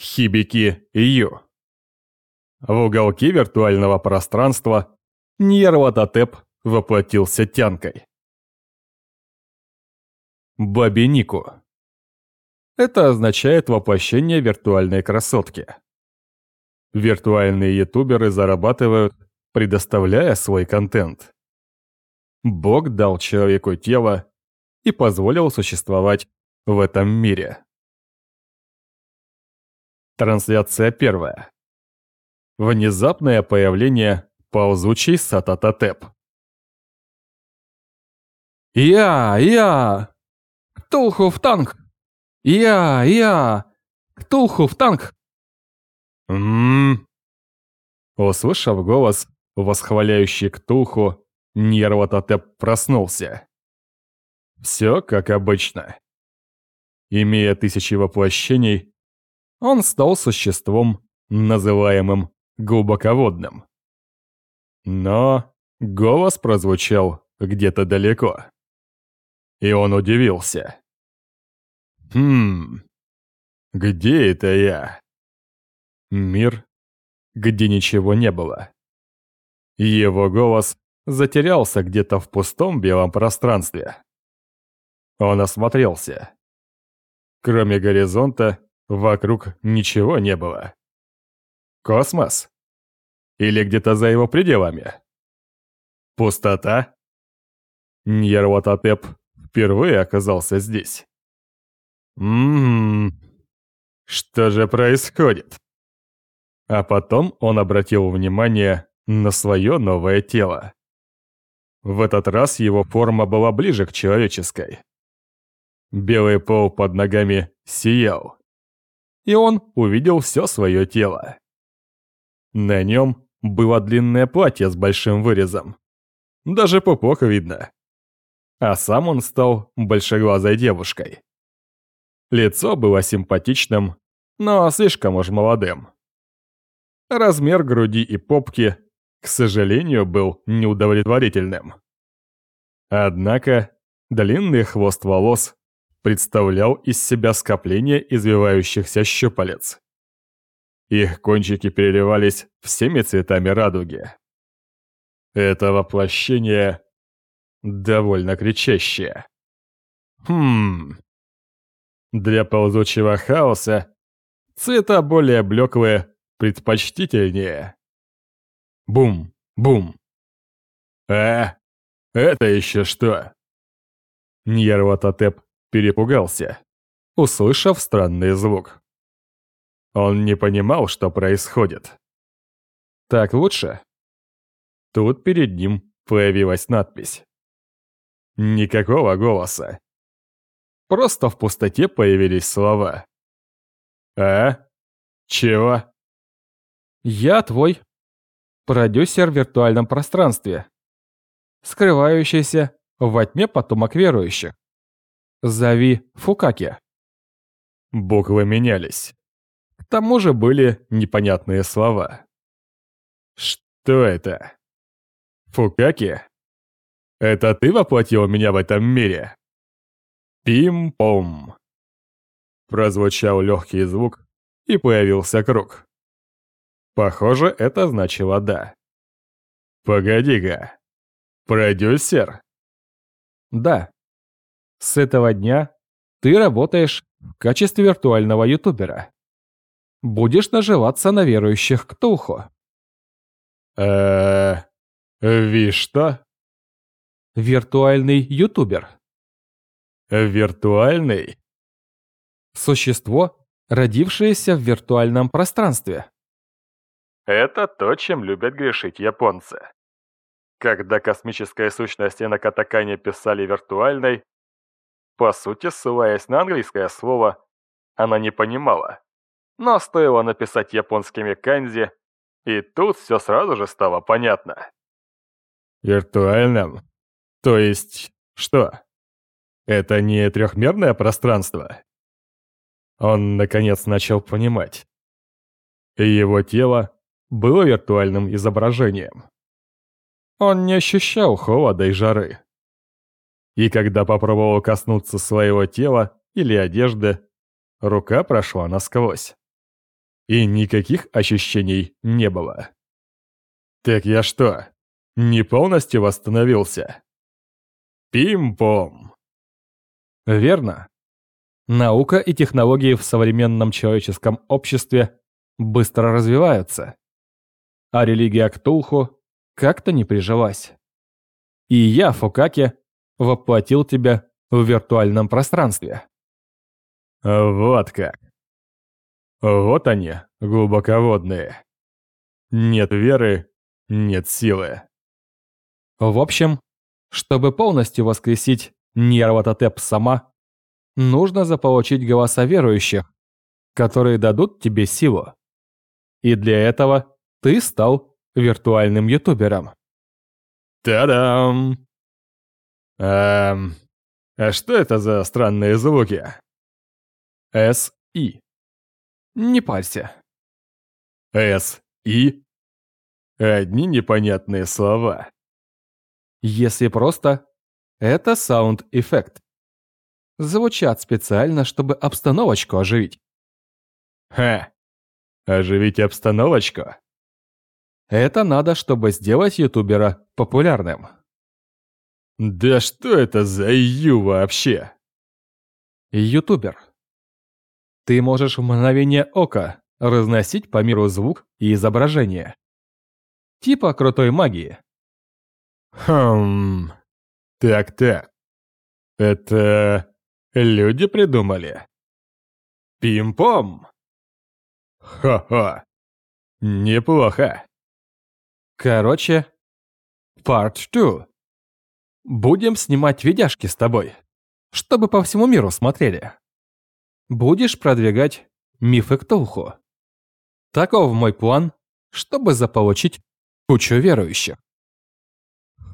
Хибики Ю. В уголке виртуального пространства Ньерватотеп воплотился тянкой. Бабинику. Это означает воплощение виртуальной красотки. Виртуальные ютуберы зарабатывают, предоставляя свой контент. Бог дал человеку тело и позволил существовать в этом мире. Трансляция первая. Внезапное появление ползучей Сатататеп. «Я! Я! Ктулху в танк! Я! Я! Ктулху в танк!» «Ммм...» Услышав голос, восхваляющий Ктулху, Нерватотеп проснулся. Все как обычно. Имея тысячи воплощений, он стал существом, называемым глубоководным. Но голос прозвучал где-то далеко. И он удивился. «Хм, где это я?» Мир, где ничего не было. Его голос затерялся где-то в пустом белом пространстве. Он осмотрелся. Кроме горизонта, вокруг ничего не было. Космос? Или где-то за его пределами? Пустота? Ньерватотеп впервые оказался здесь. Ммм, что же происходит? А потом он обратил внимание на свое новое тело. В этот раз его форма была ближе к человеческой. Белый пол под ногами сиял. И он увидел все свое тело. На нем было длинное платье с большим вырезом. Даже пупок видно. А сам он стал большеглазой девушкой. Лицо было симпатичным, но слишком уж молодым. Размер груди и попки, к сожалению, был неудовлетворительным. Однако длинный хвост волос представлял из себя скопление извивающихся щупалец. Их кончики переливались всеми цветами радуги. Это воплощение довольно кричащее. Хм. Для ползучего хаоса цвета более блеклые предпочтительнее. Бум, бум. А, это еще что? Ньерватотеп перепугался, услышав странный звук. Он не понимал, что происходит. Так лучше? Тут перед ним появилась надпись. Никакого голоса. Просто в пустоте появились слова. А? Чего? Я твой продюсер в виртуальном пространстве, скрывающийся во тьме потомок верующих. Зови Фукаки. Буквы менялись. К тому же были непонятные слова. Что это? Фукаки? Это ты воплотил меня в этом мире? Пим-пом. Прозвучал легкий звук, и появился круг. Похоже, это значило «да». Погоди-ка. Продюсер? Да. С этого дня ты работаешь в качестве виртуального ютубера. Будешь наживаться на верующих Ктулху. Эээ... Ви что? Виртуальный ютубер. Виртуальный? Существо, родившееся в виртуальном пространстве. Это то, чем любят грешить японцы. Когда космическая сущность на катакане писали виртуальной, по сути, ссылаясь на английское слово, она не понимала. Но стоило написать японскими канзи, и тут все сразу же стало понятно. Виртуальным? То есть, что? Это не трехмерное пространство? Он, наконец, начал понимать. Его тело было виртуальным изображением. Он не ощущал холода и жары. И когда попробовал коснуться своего тела или одежды, рука прошла насквозь. И никаких ощущений не было. Так я что, не полностью восстановился? Пим-пом. Верно. Наука и технологии в современном человеческом обществе быстро развиваются. А религия Ктулху как-то не прижилась. И я, Фукаки, воплотил тебя в виртуальном пространстве. Вот как. Вот они, глубоководные. Нет веры, нет силы. В общем, чтобы полностью воскресить Нерватотеп сама, нужно заполучить голоса верующих, которые дадут тебе силу. И для этого ты стал виртуальным ютубером. Та-дам! Эм, а что это за странные звуки? С-И. Не парься. С-И? Одни непонятные слова. Если просто, это саунд-эффект. Звучат специально, чтобы обстановочку оживить. Ха! Оживить обстановочку? Это надо, чтобы сделать ютубера популярным. Да что это за ю вообще? Ютубер. Ты можешь в мгновение ока разносить по миру звук и изображение. Типа крутой магии. Хм... Так-так. Это... люди придумали? Пим-пом! Ха-ха. Неплохо. Короче, part 2. Будем снимать видяшки с тобой, чтобы по всему миру смотрели. Будешь продвигать мифы Ктулху. Таков мой план, чтобы заполучить кучу верующих.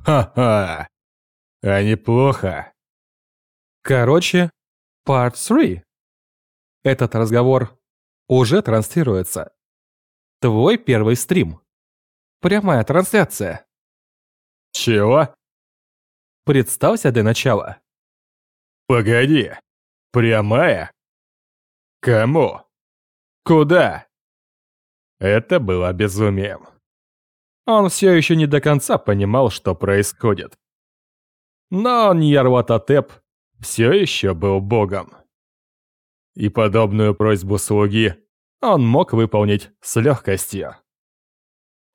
Ха-ха. А неплохо. Короче, part 3. Этот разговор уже транслируется. Твой первый стрим. Прямая трансляция. Чего? Представься для начала. Погоди. Прямая? Кому? Куда? Это было безумием. Он все еще не до конца понимал, что происходит. Но Ньярватотеп все еще был богом. И подобную просьбу слуги он мог выполнить с легкостью.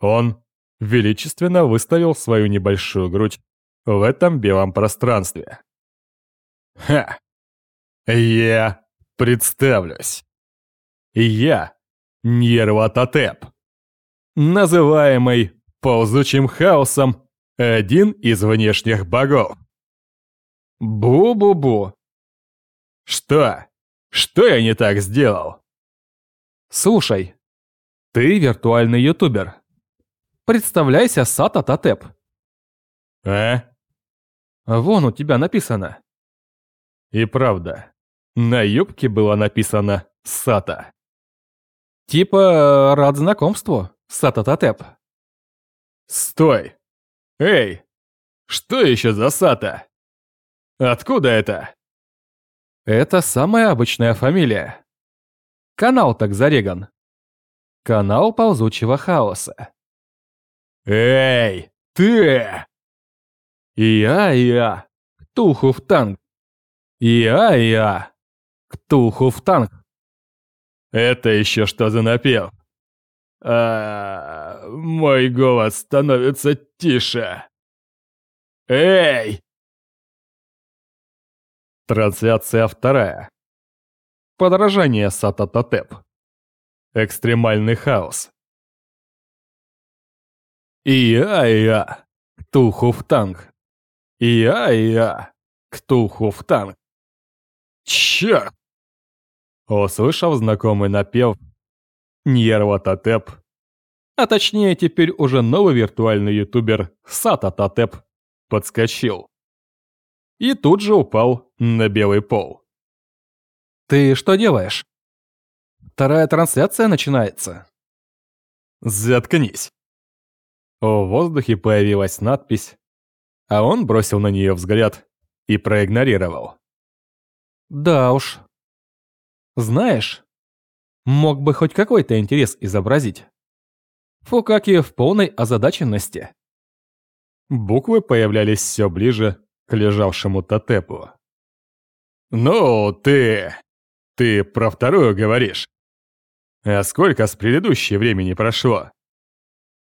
Он величественно выставил свою небольшую грудь в этом белом пространстве. Ха! Я представлюсь. Я Ньерватотеп, называемый ползучим хаосом один из внешних богов. Бу-бу-бу. Что? Что я не так сделал? Слушай, ты виртуальный ютубер. Представляйся Сата Татеп. А? Вон у тебя написано. И правда, на юбке было написано «Сата». Типа рад знакомству, Сата Татеп. Стой! Эй! Что еще за Сата? Откуда это? Это самая обычная фамилия. Канал так зареган. Канал ползучего хаоса. Эй, ты! Я-я, Ктулху в танк. Я-я, Ктулху в танк. Это еще что за напев? А, мой голос становится тише. Эй! Трансляция вторая. Подражание Сатататеп. Экстремальный хаос. Ия-ия, Ктулху в танк. Ия-ия, Ктулху в танк. Черт! Услышав знакомый напев, Ньерватотеп, а точнее теперь уже новый виртуальный ютубер Сататотеп, подскочил. И тут же упал на белый пол. Ты что делаешь? Вторая трансляция начинается. Заткнись. В воздухе появилась надпись, а он бросил на нее взгляд и проигнорировал. Да уж. Знаешь, мог бы хоть какой-то интерес изобразить. Фукаки в полной озадаченности. Буквы появлялись все ближе к лежавшему тотепу. «Ну, ты... ты про вторую говоришь. А сколько с предыдущей времени прошло?»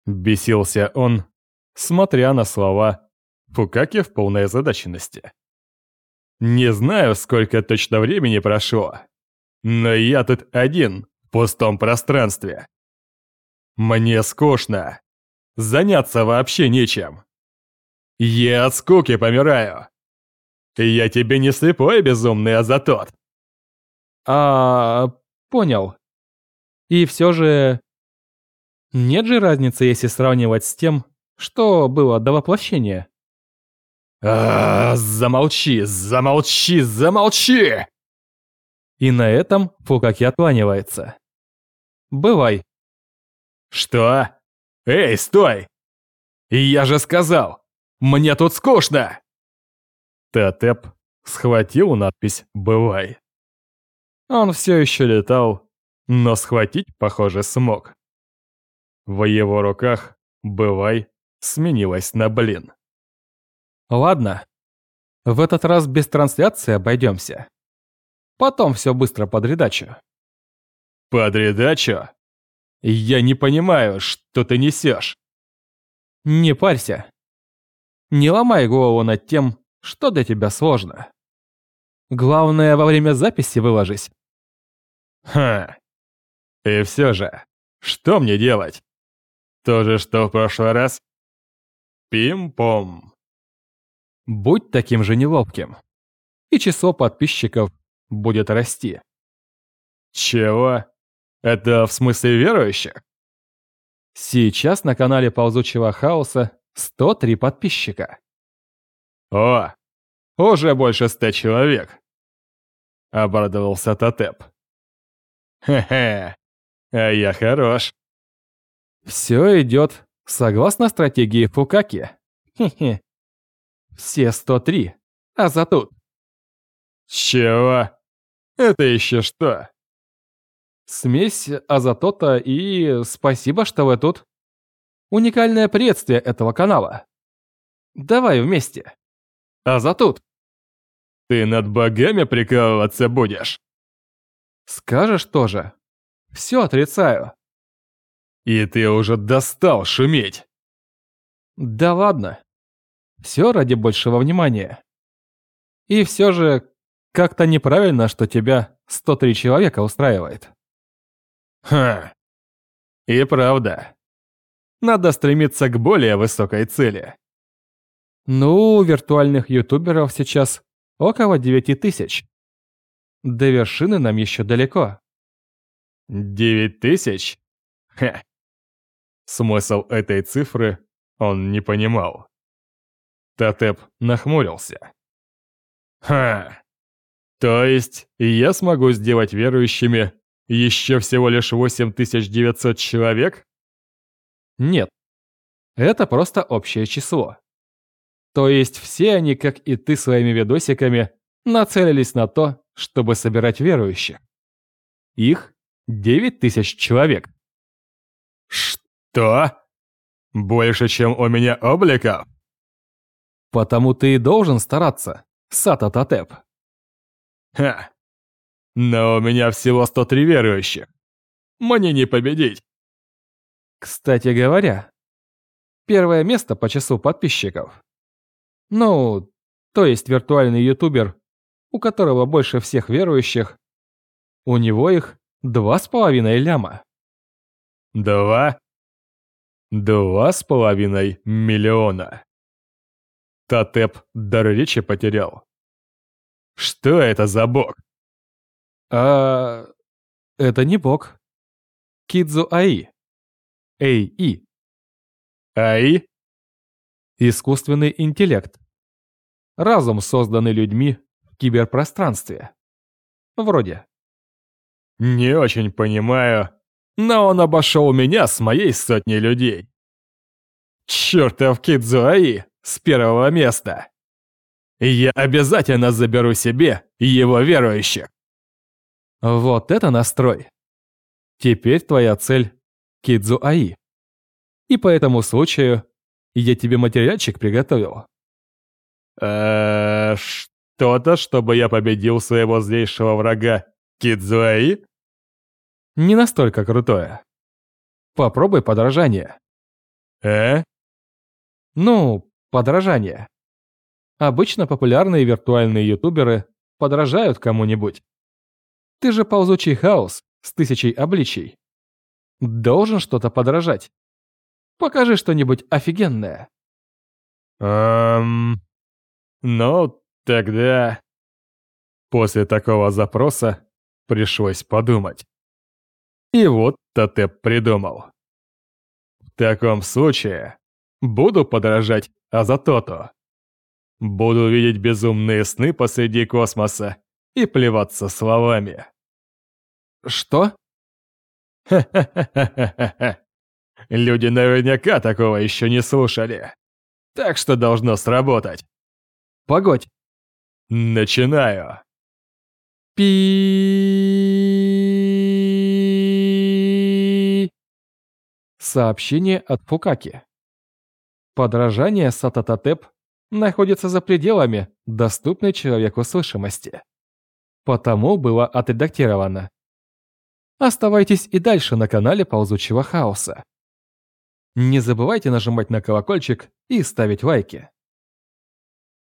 Бесился он, смотря на слова Фукаки в полной озадаченности. «Не знаю, сколько точно времени прошло, но я тут один в пустом пространстве. Мне скучно. Заняться вообще нечем. Я от скуки помираю. Я тебе не слепой безумный, а за тот. А, понял. И все же... Нет же разницы, если сравнивать с тем, что было до воплощения. А, замолчи, замолчи, замолчи! И на этом Фукаки откланивается. Бывай. Что? Эй, стой! Я же сказал, мне тут скучно! Татеп схватил надпись «Бывай». Он все еще летал, но схватить, похоже, смог. В его руках «Бывай» сменилась на «Блин». Ладно, в этот раз без трансляции обойдемся. Потом все быстро под редачу. Под редачу? Я не понимаю, что ты несешь. Не парься. Не ломай голову над тем, что для тебя сложно. Главное, во время записи выложись. Ха. И все же, что мне делать? То же, что в прошлый раз? Пим-пом. Будь таким же неловким. И число подписчиков будет расти. Чего? Это в смысле верующих? Сейчас на канале Ползучего Хаоса 103 подписчика. О, уже больше ста человек. Обрадовался Тотеп. Хе-хе, а я хорош. Все идет согласно стратегии Фукаки. Хе-хе. Все 103, а за тут. Чего? Это еще что? Смесь азотота и спасибо, что вы тут. Уникальное приветствие этого канала. Давай вместе. Азотут. Ты над богами прикалываться будешь? Скажешь тоже. Все отрицаю. И ты уже достал шуметь. Да ладно. Все ради большего внимания. И все же, как-то неправильно, что тебя 103 человека устраивает. Ха. И правда. Надо стремиться к более высокой цели. Ну, виртуальных ютуберов сейчас около 9 тысяч. До вершины нам еще далеко. 9 тысяч? Ха. Смысл этой цифры он не понимал. Татеп нахмурился. Ха. То есть я смогу сделать верующими еще всего лишь 8900 человек? Нет. Это просто общее число. То есть все они, как и ты своими видосиками, нацелились на то, чтобы собирать верующих. Их 9000 человек. Что? Больше, чем у меня обликов? Потому ты и должен стараться, Сата Татеп. Ха. Но у меня всего 103 верующих. Мне не победить. Кстати говоря, первое место по числу подписчиков. Ну, то есть виртуальный ютубер, у которого больше всех верующих, у него их два с половиной ляма. Два? Два с половиной миллиона. Татеп дар речи потерял. Что это за бог? А... Это не бог. Кидзу Аи. Эй-И. Аи? Искусственный интеллект. Разум, созданный людьми в киберпространстве. Вроде. Не очень понимаю, но он обошел меня с моей сотней людей. Чертов Кидзуаи с первого места. Я обязательно заберу себе его верующих. Вот это настрой. Теперь твоя цель – Кидзу Аи. И по этому случаю я тебе материальчик приготовил. Эээ, что-то, чтобы я победил своего злейшего врага Кидзуаи? Не настолько крутое. Попробуй подражание. Э? Ну, подражание. Обычно популярные виртуальные ютуберы подражают кому-нибудь. Ты же ползучий хаос с тысячей обличий. Должен что-то подражать. Покажи что-нибудь офигенное. Эм... Ну, тогда... После такого запроса пришлось подумать. И вот Татеп придумал. В таком случае буду подражать Азатоту. Буду видеть безумные сны посреди космоса и плеваться словами. Что? Ха-ха-ха-ха-ха. Люди наверняка такого еще не слушали. Так что должно сработать. Погодь. Начинаю. Пи. Сообщение от Фукаки. Подражание Сатататеп находится за пределами доступной человеку слышимости. Потому было отредактировано. Оставайтесь и дальше на канале Ползучего Хаоса. Не забывайте нажимать на колокольчик и ставить лайки.